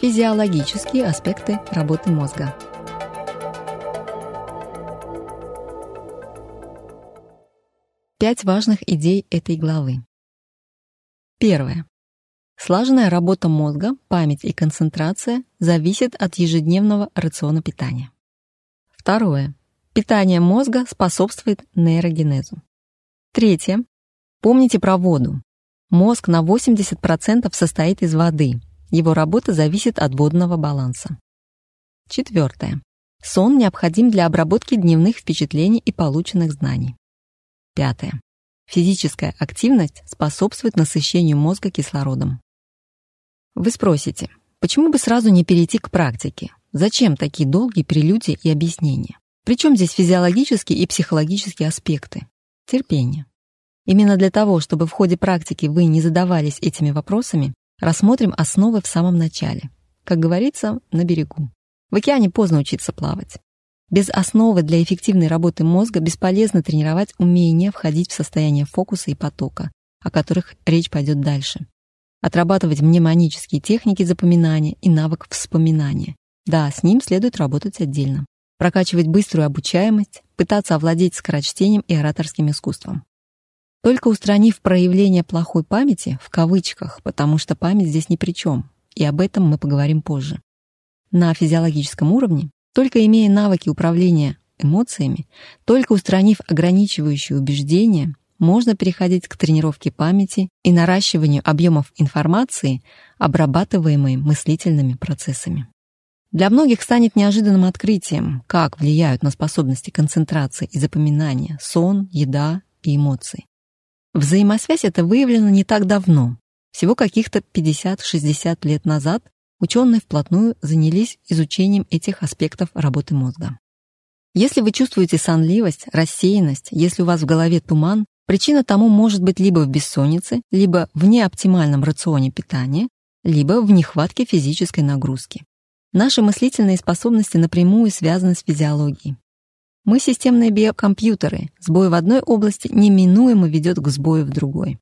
Физиологические аспекты работы мозга. Пять важных идей этой главы. Первое. Слаженная работа мозга, память и концентрация зависят от ежедневного рациона питания. Второе. Питание мозга способствует нейрогенезу. Третье. Помните про воду. Мозг на 80% состоит из воды. Его работа зависит от водного баланса. Четвертое. Сон необходим для обработки дневных впечатлений и полученных знаний. Пятое. Физическая активность способствует насыщению мозга кислородом. Вы спросите, почему бы сразу не перейти к практике? Зачем такие долгие прелюдии и объяснения? Причем здесь физиологические и психологические аспекты? Терпение. Именно для того, чтобы в ходе практики вы не задавались этими вопросами, рассмотрим основы в самом начале. Как говорится, на берегу. В океане поздно учиться плавать. Без основы для эффективной работы мозга бесполезно тренировать умение входить в состояние фокуса и потока, о которых речь пойдет дальше. Отрабатывать мнемонические техники запоминания и навык вспоминания. Да, с ним следует работать отдельно. Прокачивать быструю обучаемость, пытаться овладеть скорочтением и ораторским искусством. Только устранив проявление плохой памяти, в кавычках, потому что память здесь ни при чем, и об этом мы поговорим позже. На физиологическом уровне только имея навыки управления эмоциями, только устранив ограничивающие убеждения, можно переходить к тренировке памяти и наращиванию объемов информации, обрабатываемой мыслительными процессами. Для многих станет неожиданным открытием, как влияют на способности концентрации и запоминания сон, еда и эмоции. Взаимосвязь эта выявлена не так давно, всего каких-то 50-60 лет назад ученые вплотную занялись изучением этих аспектов работы мозга. Если вы чувствуете сонливость, рассеянность, если у вас в голове туман, причина тому может быть либо в бессоннице, либо в неоптимальном рационе питания, либо в нехватке физической нагрузки. Наши мыслительные способности напрямую связаны с физиологией. Мы системные биокомпьютеры, сбой в одной области неминуемо ведет к сбою в другой.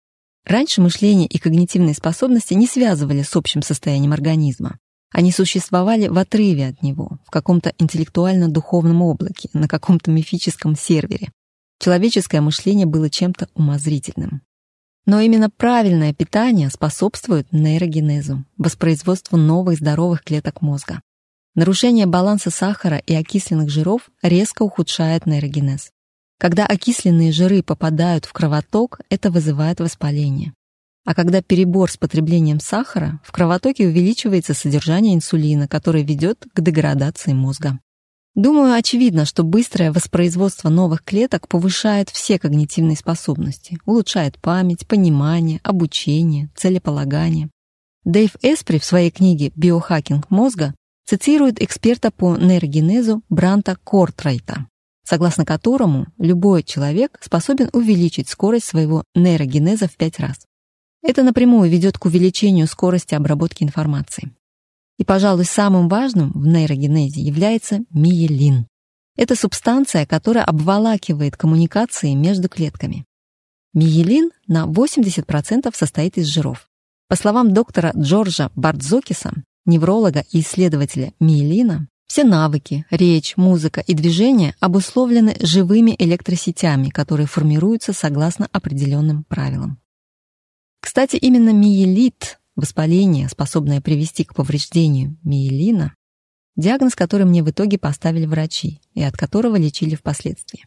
Раньше мышление и когнитивные способности не связывали с общим состоянием организма. Они существовали в отрыве от него, в каком-то интеллектуально-духовном облаке, на каком-то мифическом сервере. Человеческое мышление было чем-то умозрительным. Но именно правильное питание способствует нейрогенезу, воспроизводству новых здоровых клеток мозга. Нарушение баланса сахара и окисленных жиров резко ухудшает нейрогенез. Когда окисленные жиры попадают в кровоток, это вызывает воспаление. А когда перебор с потреблением сахара, в кровотоке увеличивается содержание инсулина, который ведет к деградации мозга. Думаю, очевидно, что быстрое воспроизводство новых клеток повышает все когнитивные способности, улучшает память, понимание, обучение, целеполагание. Дэйв Эспри в своей книге «Биохакинг мозга» цитирует эксперта по нейрогенезу Бранта Кортрайта согласно которому любой человек способен увеличить скорость своего нейрогенеза в пять раз. Это напрямую ведет к увеличению скорости обработки информации. И, пожалуй, самым важным в нейрогенезе является миелин. Это субстанция, которая обволакивает коммуникации между клетками. Миелин на 80% состоит из жиров. По словам доктора Джорджа Бардзокиса, невролога и исследователя миелина, все навыки, речь, музыка и движение обусловлены живыми электросетями, которые формируются согласно определенным правилам. Кстати, именно миелит, воспаление, способное привести к повреждению миелина, диагноз, который мне в итоге поставили врачи и от которого лечили впоследствии.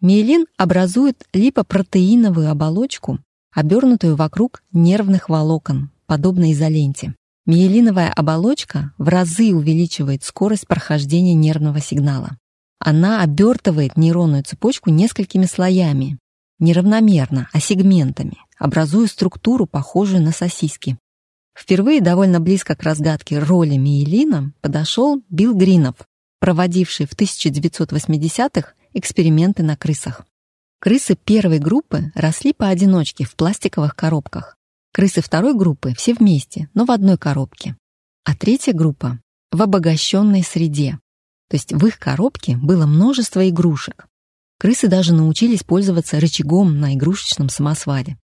Миелин образует липопротеиновую оболочку, обернутую вокруг нервных волокон, подобно изоленте. Миелиновая оболочка в разы увеличивает скорость прохождения нервного сигнала. Она обертывает нейронную цепочку несколькими слоями, неравномерно, а сегментами, образуя структуру, похожую на сосиски. Впервые довольно близко к разгадке роли миелина подошел Билл Гринов, проводивший в 1980-х эксперименты на крысах. Крысы первой группы росли поодиночке в пластиковых коробках, Крысы второй группы все вместе, но в одной коробке. А третья группа — в обогащенной среде. То есть в их коробке было множество игрушек. Крысы даже научились пользоваться рычагом на игрушечном самосвале.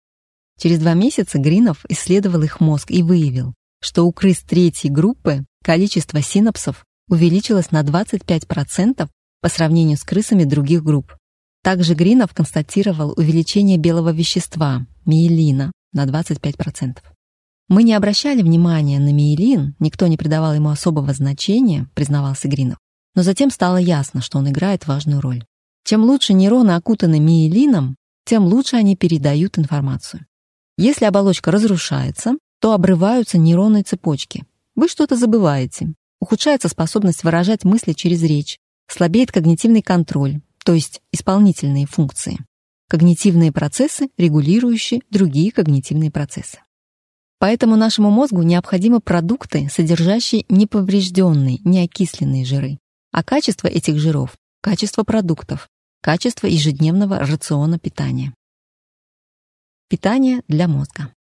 Через два месяца Гринов исследовал их мозг и выявил, что у крыс третьей группы количество синапсов увеличилось на 25% по сравнению с крысами других групп. Также Гринов констатировал увеличение белого вещества, миелина, на 25%. Мы не обращали внимания на миелин, никто не придавал ему особого значения, признавался Гринов. Но затем стало ясно, что он играет важную роль. Чем лучше нейроны окутаны миелином, тем лучше они передают информацию. Если оболочка разрушается, то обрываются нейронные цепочки. Вы что-то забываете. Ухудшается способность выражать мысли через речь, слабеет когнитивный контроль, то есть исполнительные функции. Когнитивные процессы, регулирующие другие когнитивные процессы. Поэтому нашему мозгу необходимы продукты, содержащие неповрежденные, неокисленные жиры. А качество этих жиров – качество продуктов, качество ежедневного рациона питания. Питание для мозга.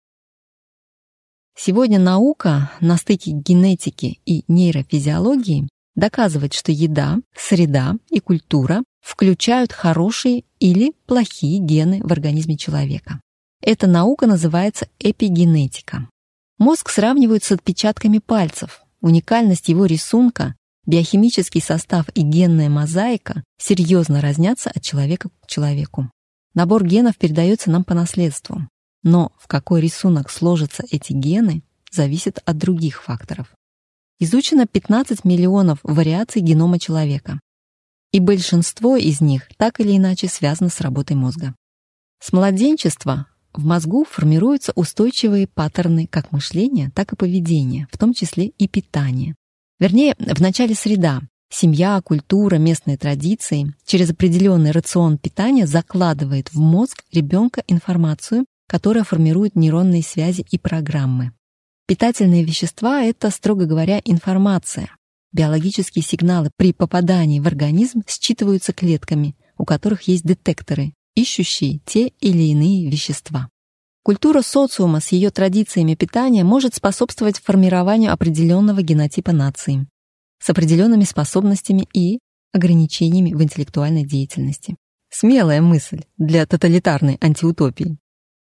Сегодня наука на стыке генетики и нейрофизиологии доказывает, что еда, среда и культура включают хорошие или плохие гены в организме человека. Эта наука называется эпигенетика. Мозг сравнивают с отпечатками пальцев. Уникальность его рисунка, биохимический состав и генная мозаика серьезно разнятся от человека к человеку. Набор генов передается нам по наследству. Но в какой рисунок сложатся эти гены, зависит от других факторов. Изучено 15 миллионов вариаций генома человека и большинство из них так или иначе связано с работой мозга. С младенчества в мозгу формируются устойчивые паттерны как мышления, так и поведения, в том числе и питания. Вернее, в начале среда. Семья, культура, местные традиции через определенный рацион питания закладывает в мозг ребенка информацию, которая формирует нейронные связи и программы. Питательные вещества — это, строго говоря, информация, Биологические сигналы при попадании в организм считываются клетками, у которых есть детекторы, ищущие те или иные вещества. Культура социума с ее традициями питания может способствовать формированию определенного генотипа нации с определенными способностями и ограничениями в интеллектуальной деятельности. Смелая мысль для тоталитарной антиутопии.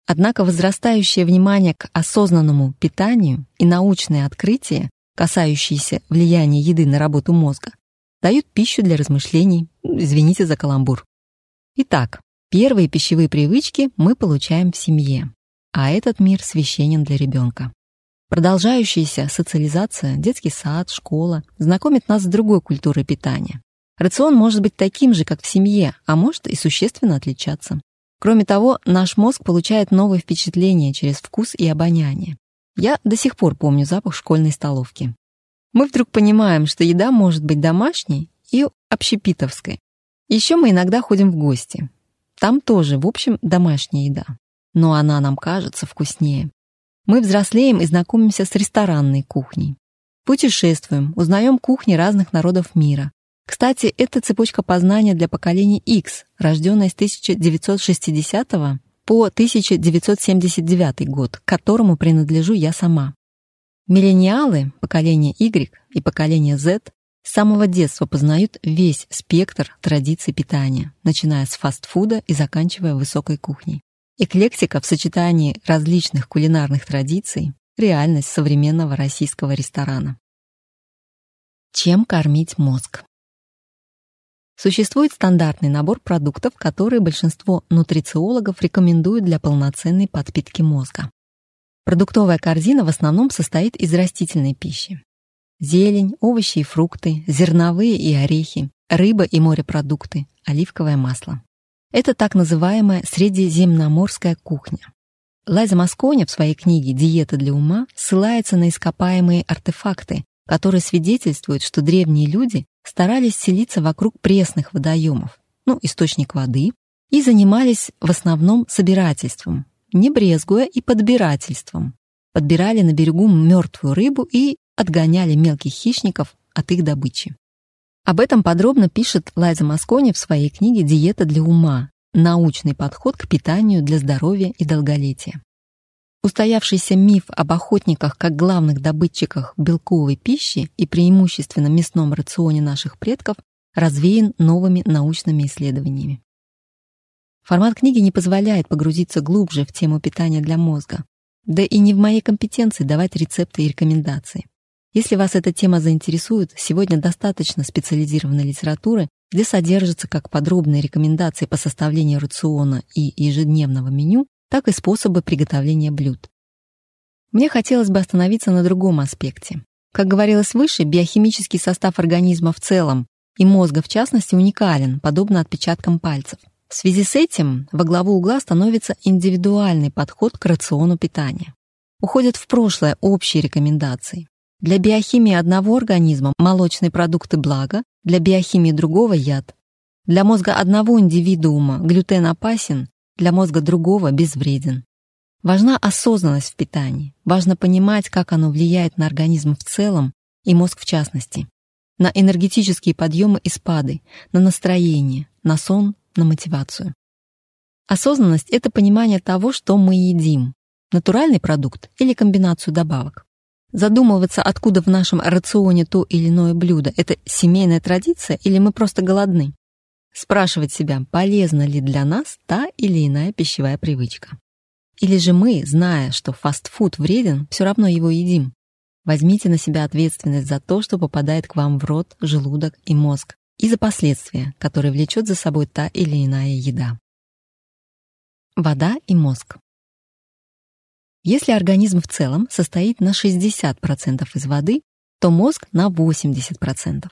Однако возрастающее внимание к осознанному питанию и научные открытия касающиеся влияния еды на работу мозга, дают пищу для размышлений. Извините за каламбур. Итак, первые пищевые привычки мы получаем в семье, а этот мир священен для ребенка. Продолжающаяся социализация, детский сад, школа знакомит нас с другой культурой питания. Рацион может быть таким же, как в семье, а может и существенно отличаться. Кроме того, наш мозг получает новые впечатления через вкус и обоняние. Я до сих пор помню запах школьной столовки. Мы вдруг понимаем, что еда может быть домашней и общепитовской. Еще мы иногда ходим в гости. Там тоже, в общем, домашняя еда. Но она нам кажется вкуснее. Мы взрослеем и знакомимся с ресторанной кухней. Путешествуем, узнаем кухни разных народов мира. Кстати, это цепочка познания для поколения X, рожденная с 1960 по 1979 год, к которому принадлежу я сама. Миллениалы, поколение Y и поколение Z с самого детства познают весь спектр традиций питания, начиная с фастфуда и заканчивая высокой кухней. Эклектика в сочетании различных кулинарных традиций – реальность современного российского ресторана. Чем кормить мозг? Существует стандартный набор продуктов, которые большинство нутрициологов рекомендуют для полноценной подпитки мозга. Продуктовая корзина в основном состоит из растительной пищи. Зелень, овощи и фрукты, зерновые и орехи, рыба и морепродукты, оливковое масло. Это так называемая средиземноморская кухня. Лайза Маскони в своей книге «Диета для ума» ссылается на ископаемые артефакты, которые свидетельствуют, что древние люди старались селиться вокруг пресных водоемов, ну, источник воды, и занимались в основном собирательством, не брезгуя и подбирательством. Подбирали на берегу мертвую рыбу и отгоняли мелких хищников от их добычи. Об этом подробно пишет Лайза Маскони в своей книге «Диета для ума. Научный подход к питанию для здоровья и долголетия». Устоявшийся миф об охотниках как главных добытчиках белковой пищи и преимущественно мясном рационе наших предков развеян новыми научными исследованиями. Формат книги не позволяет погрузиться глубже в тему питания для мозга. Да и не в моей компетенции давать рецепты и рекомендации. Если вас эта тема заинтересует, сегодня достаточно специализированной литературы, где содержатся как подробные рекомендации по составлению рациона и ежедневного меню, так и способы приготовления блюд. Мне хотелось бы остановиться на другом аспекте. Как говорилось выше, биохимический состав организма в целом и мозга в частности уникален, подобно отпечаткам пальцев. В связи с этим во главу угла становится индивидуальный подход к рациону питания. Уходят в прошлое общие рекомендации. Для биохимии одного организма молочные продукты благо, для биохимии другого яд. Для мозга одного индивидуума глютен опасен, для мозга другого безвреден. Важна осознанность в питании, важно понимать, как оно влияет на организм в целом и мозг в частности, на энергетические подъемы и спады, на настроение, на сон, на мотивацию. Осознанность — это понимание того, что мы едим, натуральный продукт или комбинацию добавок. Задумываться, откуда в нашем рационе то или иное блюдо, это семейная традиция или мы просто голодны. Спрашивать себя, полезна ли для нас та или иная пищевая привычка. Или же мы, зная, что фастфуд вреден, все равно его едим? Возьмите на себя ответственность за то, что попадает к вам в рот, желудок и мозг, и за последствия, которые влечет за собой та или иная еда. Вода и мозг. Если организм в целом состоит на 60% из воды, то мозг на 80%.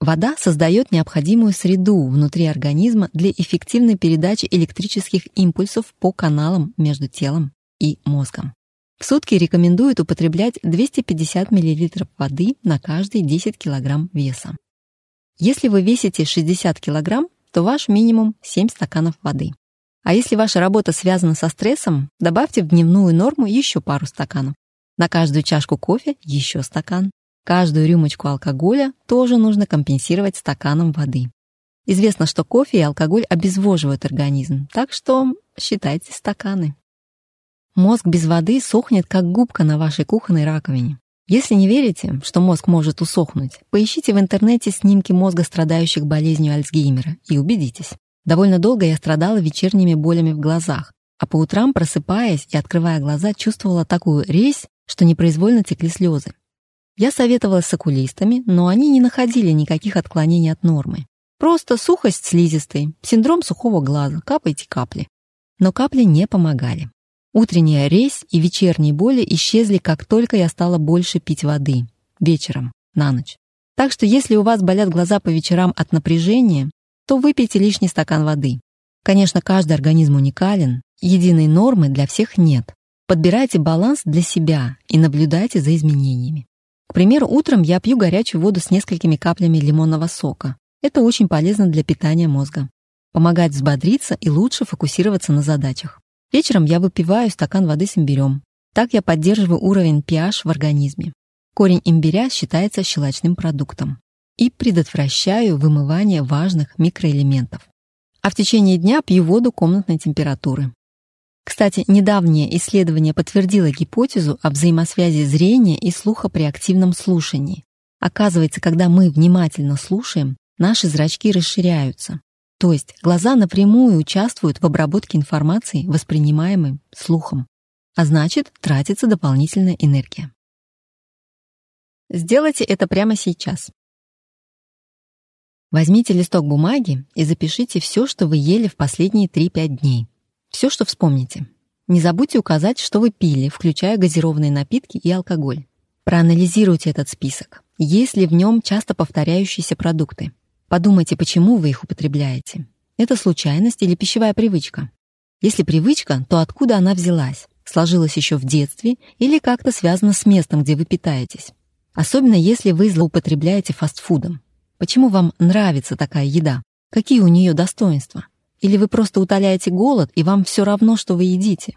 Вода создает необходимую среду внутри организма для эффективной передачи электрических импульсов по каналам между телом и мозгом. В сутки рекомендуют употреблять 250 мл воды на каждые 10 кг веса. Если вы весите 60 кг, то ваш минимум 7 стаканов воды. А если ваша работа связана со стрессом, добавьте в дневную норму еще пару стаканов. На каждую чашку кофе еще стакан. Каждую рюмочку алкоголя тоже нужно компенсировать стаканом воды. Известно, что кофе и алкоголь обезвоживают организм, так что считайте стаканы. Мозг без воды сохнет, как губка на вашей кухонной раковине. Если не верите, что мозг может усохнуть, поищите в интернете снимки мозга, страдающих болезнью Альцгеймера, и убедитесь. Довольно долго я страдала вечерними болями в глазах, а по утрам, просыпаясь и открывая глаза, чувствовала такую резь, что непроизвольно текли слезы. Я советовалась с окулистами, но они не находили никаких отклонений от нормы. Просто сухость слизистой, синдром сухого глаза, капайте капли. Но капли не помогали. Утренняя резь и вечерние боли исчезли, как только я стала больше пить воды. Вечером, на ночь. Так что если у вас болят глаза по вечерам от напряжения, то выпейте лишний стакан воды. Конечно, каждый организм уникален, единой нормы для всех нет. Подбирайте баланс для себя и наблюдайте за изменениями. К примеру, утром я пью горячую воду с несколькими каплями лимонного сока. Это очень полезно для питания мозга. Помогает взбодриться и лучше фокусироваться на задачах. Вечером я выпиваю стакан воды с имбирем. Так я поддерживаю уровень pH в организме. Корень имбиря считается щелочным продуктом и предотвращаю вымывание важных микроэлементов. А в течение дня пью воду комнатной температуры. Кстати, недавнее исследование подтвердило гипотезу о взаимосвязи зрения и слуха при активном слушании. Оказывается, когда мы внимательно слушаем, наши зрачки расширяются. То есть глаза напрямую участвуют в обработке информации, воспринимаемой слухом. А значит, тратится дополнительная энергия. Сделайте это прямо сейчас. Возьмите листок бумаги и запишите все, что вы ели в последние 3-5 дней. Все, что вспомните. Не забудьте указать, что вы пили, включая газированные напитки и алкоголь. Проанализируйте этот список. Есть ли в нем часто повторяющиеся продукты? Подумайте, почему вы их употребляете. Это случайность или пищевая привычка? Если привычка, то откуда она взялась? Сложилась еще в детстве или как-то связана с местом, где вы питаетесь? Особенно если вы злоупотребляете фастфудом. Почему вам нравится такая еда? Какие у нее достоинства? Или вы просто утоляете голод, и вам все равно, что вы едите?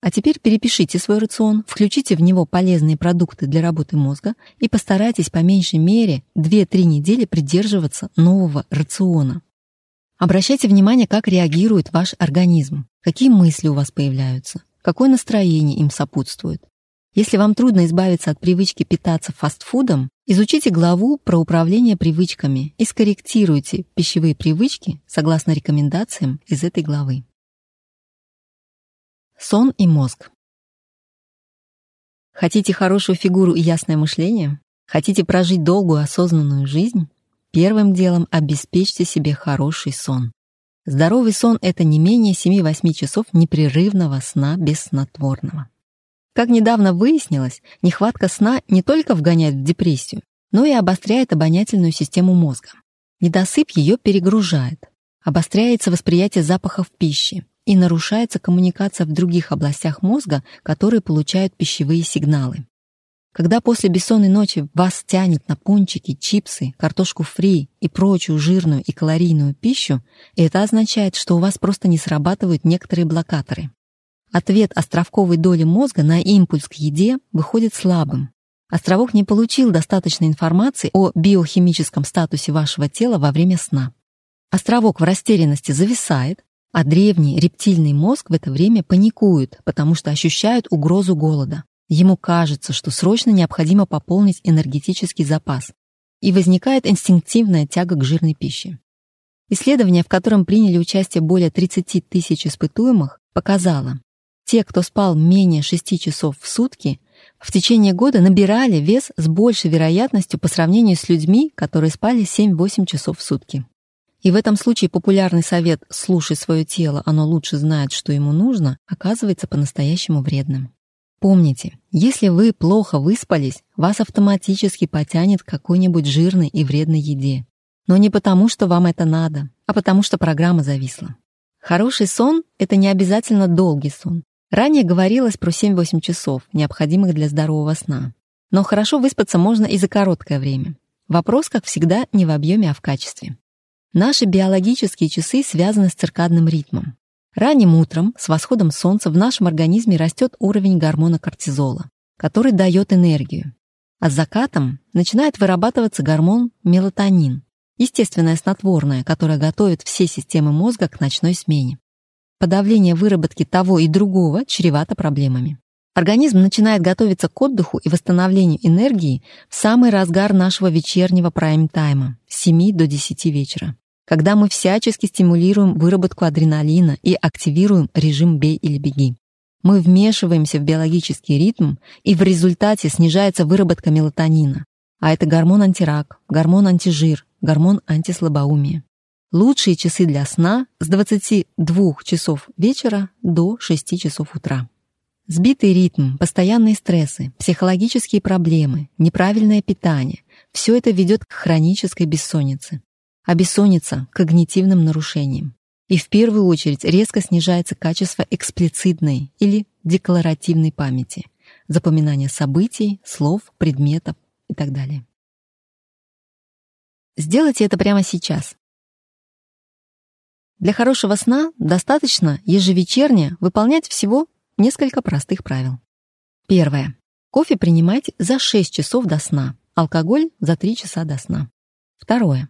А теперь перепишите свой рацион, включите в него полезные продукты для работы мозга и постарайтесь по меньшей мере 2-3 недели придерживаться нового рациона. Обращайте внимание, как реагирует ваш организм, какие мысли у вас появляются, какое настроение им сопутствует. Если вам трудно избавиться от привычки питаться фастфудом, изучите главу про управление привычками и скорректируйте пищевые привычки согласно рекомендациям из этой главы. Сон и мозг. Хотите хорошую фигуру и ясное мышление? Хотите прожить долгую осознанную жизнь? Первым делом обеспечьте себе хороший сон. Здоровый сон — это не менее 7-8 часов непрерывного сна без снотворного. Как недавно выяснилось, нехватка сна не только вгоняет в депрессию, но и обостряет обонятельную систему мозга. Недосып ее перегружает, обостряется восприятие запахов пищи и нарушается коммуникация в других областях мозга, которые получают пищевые сигналы. Когда после бессонной ночи вас тянет на пончики, чипсы, картошку фри и прочую жирную и калорийную пищу, это означает, что у вас просто не срабатывают некоторые блокаторы. Ответ островковой доли мозга на импульс к еде выходит слабым. Островок не получил достаточной информации о биохимическом статусе вашего тела во время сна. Островок в растерянности зависает, а древний рептильный мозг в это время паникует, потому что ощущает угрозу голода. Ему кажется, что срочно необходимо пополнить энергетический запас. И возникает инстинктивная тяга к жирной пище. Исследование, в котором приняли участие более 30 тысяч испытуемых, показало, те, кто спал менее 6 часов в сутки, в течение года набирали вес с большей вероятностью по сравнению с людьми, которые спали 7-8 часов в сутки. И в этом случае популярный совет «слушай свое тело, оно лучше знает, что ему нужно» оказывается по-настоящему вредным. Помните, если вы плохо выспались, вас автоматически потянет к какой-нибудь жирной и вредной еде. Но не потому, что вам это надо, а потому что программа зависла. Хороший сон — это не обязательно долгий сон. Ранее говорилось про 7-8 часов, необходимых для здорового сна. Но хорошо выспаться можно и за короткое время. Вопрос, как всегда, не в объеме, а в качестве. Наши биологические часы связаны с циркадным ритмом. Ранним утром, с восходом солнца, в нашем организме растет уровень гормона кортизола, который дает энергию. А с закатом начинает вырабатываться гормон мелатонин, естественное снотворное, которое готовит все системы мозга к ночной смене. Подавление выработки того и другого чревато проблемами. Организм начинает готовиться к отдыху и восстановлению энергии в самый разгар нашего вечернего прайм-тайма с 7 до 10 вечера, когда мы всячески стимулируем выработку адреналина и активируем режим «бей или беги». Мы вмешиваемся в биологический ритм, и в результате снижается выработка мелатонина, а это гормон антирак, гормон антижир, гормон антислабоумия. Лучшие часы для сна с 22 часов вечера до 6 часов утра. Сбитый ритм, постоянные стрессы, психологические проблемы, неправильное питание – все это ведет к хронической бессоннице. А бессонница – к когнитивным нарушениям. И в первую очередь резко снижается качество эксплицитной или декларативной памяти, запоминания событий, слов, предметов и так далее. Сделайте это прямо сейчас. Для хорошего сна достаточно ежевечерне выполнять всего несколько простых правил. Первое. Кофе принимать за 6 часов до сна, алкоголь за 3 часа до сна. Второе.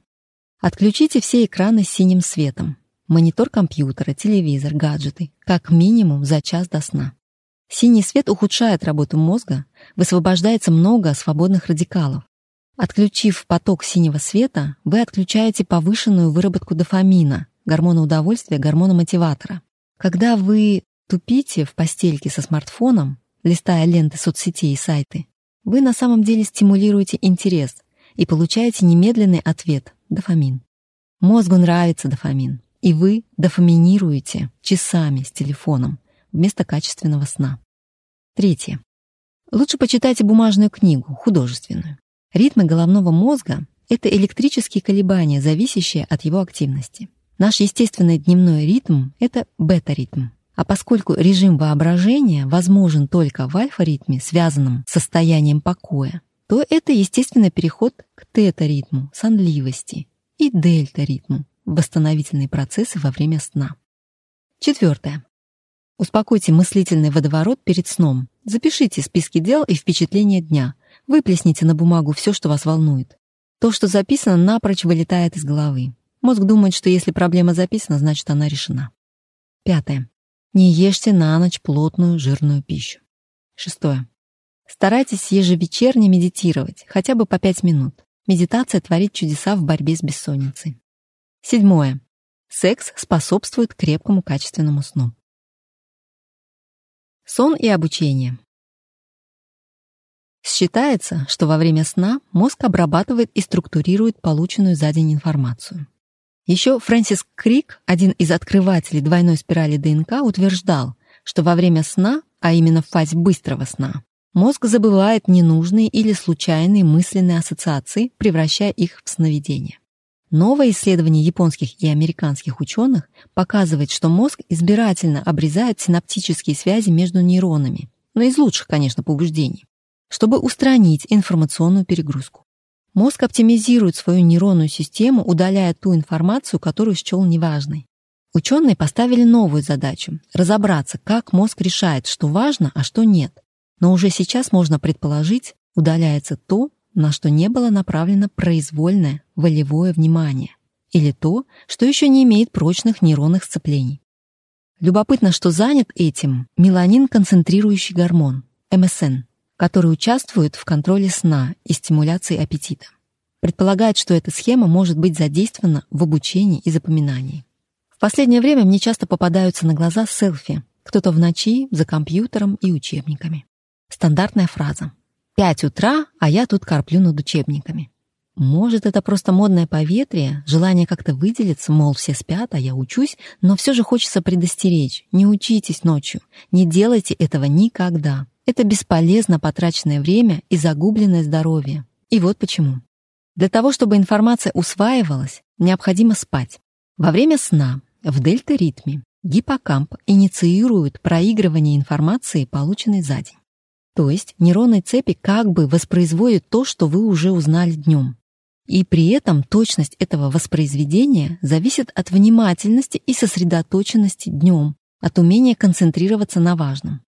Отключите все экраны с синим светом, монитор компьютера, телевизор, гаджеты, как минимум за час до сна. Синий свет ухудшает работу мозга, высвобождается много свободных радикалов. Отключив поток синего света, вы отключаете повышенную выработку дофамина, гормона удовольствия, гормона мотиватора. Когда вы тупите в постельке со смартфоном, листая ленты соцсетей и сайты, вы на самом деле стимулируете интерес и получаете немедленный ответ – дофамин. Мозгу нравится дофамин, и вы дофаминируете часами с телефоном вместо качественного сна. Третье. Лучше почитайте бумажную книгу, художественную. Ритмы головного мозга — это электрические колебания, зависящие от его активности. Наш естественный дневной ритм — это бета-ритм. А поскольку режим воображения возможен только в альфа-ритме, связанном с состоянием покоя, то это естественный переход к тета-ритму, сонливости, и дельта-ритму, восстановительные процессы во время сна. Четвертое. Успокойте мыслительный водоворот перед сном. Запишите списки дел и впечатления дня. Выплесните на бумагу все, что вас волнует. То, что записано, напрочь вылетает из головы. Мозг думает, что если проблема записана, значит она решена. Пятое. Не ешьте на ночь плотную жирную пищу. Шестое. Старайтесь ежевечерне медитировать, хотя бы по 5 минут. Медитация творит чудеса в борьбе с бессонницей. Седьмое. Секс способствует крепкому качественному сну. Сон и обучение. Считается, что во время сна мозг обрабатывает и структурирует полученную за день информацию. Еще Фрэнсис Крик, один из открывателей двойной спирали ДНК, утверждал, что во время сна, а именно в фазе быстрого сна, мозг забывает ненужные или случайные мысленные ассоциации, превращая их в сновидения. Новое исследование японских и американских ученых показывает, что мозг избирательно обрезает синаптические связи между нейронами, но из лучших, конечно, побуждений, чтобы устранить информационную перегрузку. Мозг оптимизирует свою нейронную систему, удаляя ту информацию, которую счел неважной. Ученые поставили новую задачу — разобраться, как мозг решает, что важно, а что нет. Но уже сейчас можно предположить, удаляется то, на что не было направлено произвольное, волевое внимание, или то, что еще не имеет прочных нейронных сцеплений. Любопытно, что занят этим меланин-концентрирующий гормон, МСН, который участвует в контроле сна и стимуляции аппетита. Предполагает, что эта схема может быть задействована в обучении и запоминании. В последнее время мне часто попадаются на глаза селфи. Кто-то в ночи, за компьютером и учебниками. Стандартная фраза. «Пять утра, а я тут корплю над учебниками». Может, это просто модное поветрие, желание как-то выделиться, мол, все спят, а я учусь, но все же хочется предостеречь. Не учитесь ночью, не делайте этого никогда. Это бесполезно потраченное время и загубленное здоровье. И вот почему. Для того, чтобы информация усваивалась, необходимо спать. Во время сна в дельта-ритме гиппокамп инициирует проигрывание информации, полученной за день. То есть нейронные цепи как бы воспроизводят то, что вы уже узнали днем. И при этом точность этого воспроизведения зависит от внимательности и сосредоточенности днем, от умения концентрироваться на важном.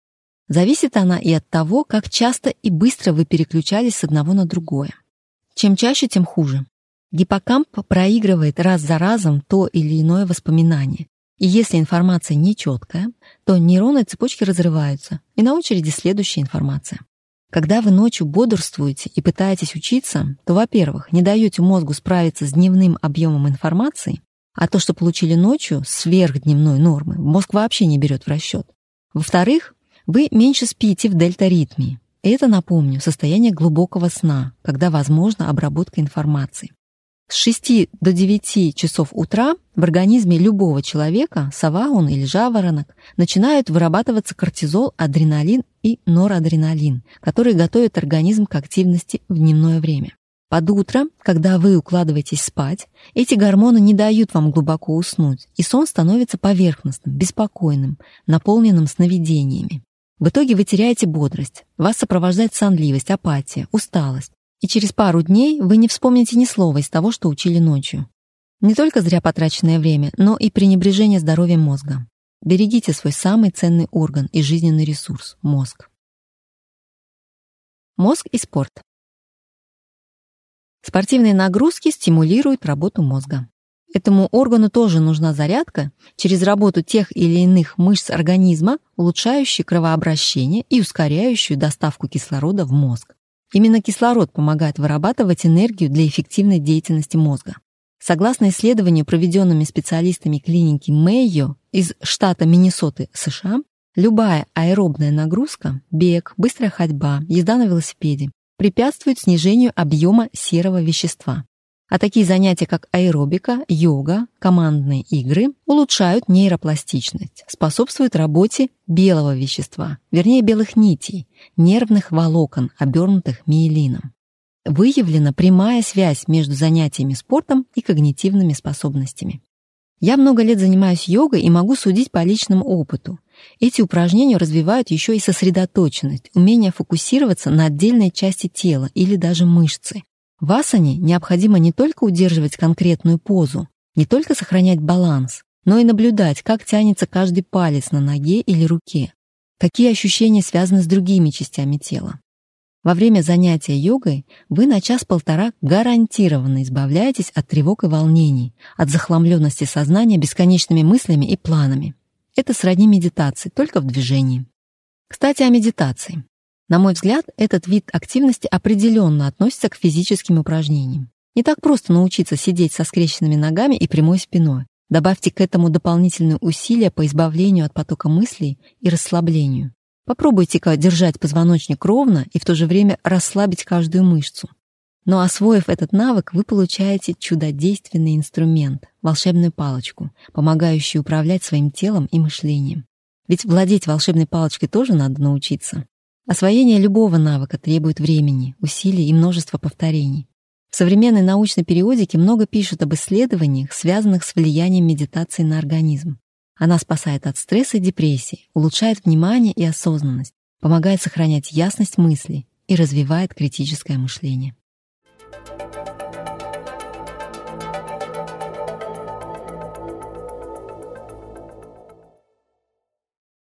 Зависит она и от того, как часто и быстро вы переключались с одного на другое. Чем чаще, тем хуже. Гиппокамп проигрывает раз за разом то или иное воспоминание. И если информация нечеткая, то нейронные цепочки разрываются, и на очереди следующая информация. Когда вы ночью бодрствуете и пытаетесь учиться, то, во-первых, не даете мозгу справиться с дневным объемом информации, а то, что получили ночью, сверх дневной нормы, мозг вообще не берет в расчет. Во-вторых, вы меньше спите в дельта-ритме. Это, напомню, состояние глубокого сна, когда возможна обработка информации. С 6 до 9 часов утра в организме любого человека, сова он или жаворонок, начинают вырабатываться кортизол, адреналин и норадреналин, которые готовят организм к активности в дневное время. Под утро, когда вы укладываетесь спать, эти гормоны не дают вам глубоко уснуть, и сон становится поверхностным, беспокойным, наполненным сновидениями. В итоге вы теряете бодрость, вас сопровождает сонливость, апатия, усталость, и через пару дней вы не вспомните ни слова из того, что учили ночью. Не только зря потраченное время, но и пренебрежение здоровьем мозга. Берегите свой самый ценный орган и жизненный ресурс — мозг. Мозг и спорт. Спортивные нагрузки стимулируют работу мозга. Этому органу тоже нужна зарядка через работу тех или иных мышц организма, улучшающую кровообращение и ускоряющую доставку кислорода в мозг. Именно кислород помогает вырабатывать энергию для эффективной деятельности мозга. Согласно исследованию, проведенными специалистами клиники Мэйо из штата Миннесоты, США, любая аэробная нагрузка – бег, быстрая ходьба, езда на велосипеде – препятствует снижению объема серого вещества, а такие занятия, как аэробика, йога, командные игры улучшают нейропластичность, способствуют работе белого вещества, вернее белых нитей, нервных волокон, обернутых миелином. Выявлена прямая связь между занятиями спортом и когнитивными способностями. Я много лет занимаюсь йогой и могу судить по личному опыту. Эти упражнения развивают еще и сосредоточенность, умение фокусироваться на отдельной части тела или даже мышцы, в асане необходимо не только удерживать конкретную позу, не только сохранять баланс, но и наблюдать, как тянется каждый палец на ноге или руке, какие ощущения связаны с другими частями тела. Во время занятия йогой вы на час-полтора гарантированно избавляетесь от тревог и волнений, от захламленности сознания бесконечными мыслями и планами. Это сродни медитации, только в движении. Кстати, о медитации. На мой взгляд, этот вид активности определенно относится к физическим упражнениям. Не так просто научиться сидеть со скрещенными ногами и прямой спиной. Добавьте к этому дополнительные усилия по избавлению от потока мыслей и расслаблению. Попробуйте-ка держать позвоночник ровно и в то же время расслабить каждую мышцу. Но освоив этот навык, вы получаете чудодейственный инструмент — волшебную палочку, помогающую управлять своим телом и мышлением. Ведь владеть волшебной палочкой тоже надо научиться. Освоение любого навыка требует времени, усилий и множества повторений. В современной научной периодике много пишут об исследованиях, связанных с влиянием медитации на организм. Она спасает от стресса и депрессии, улучшает внимание и осознанность, помогает сохранять ясность мыслей и развивает критическое мышление.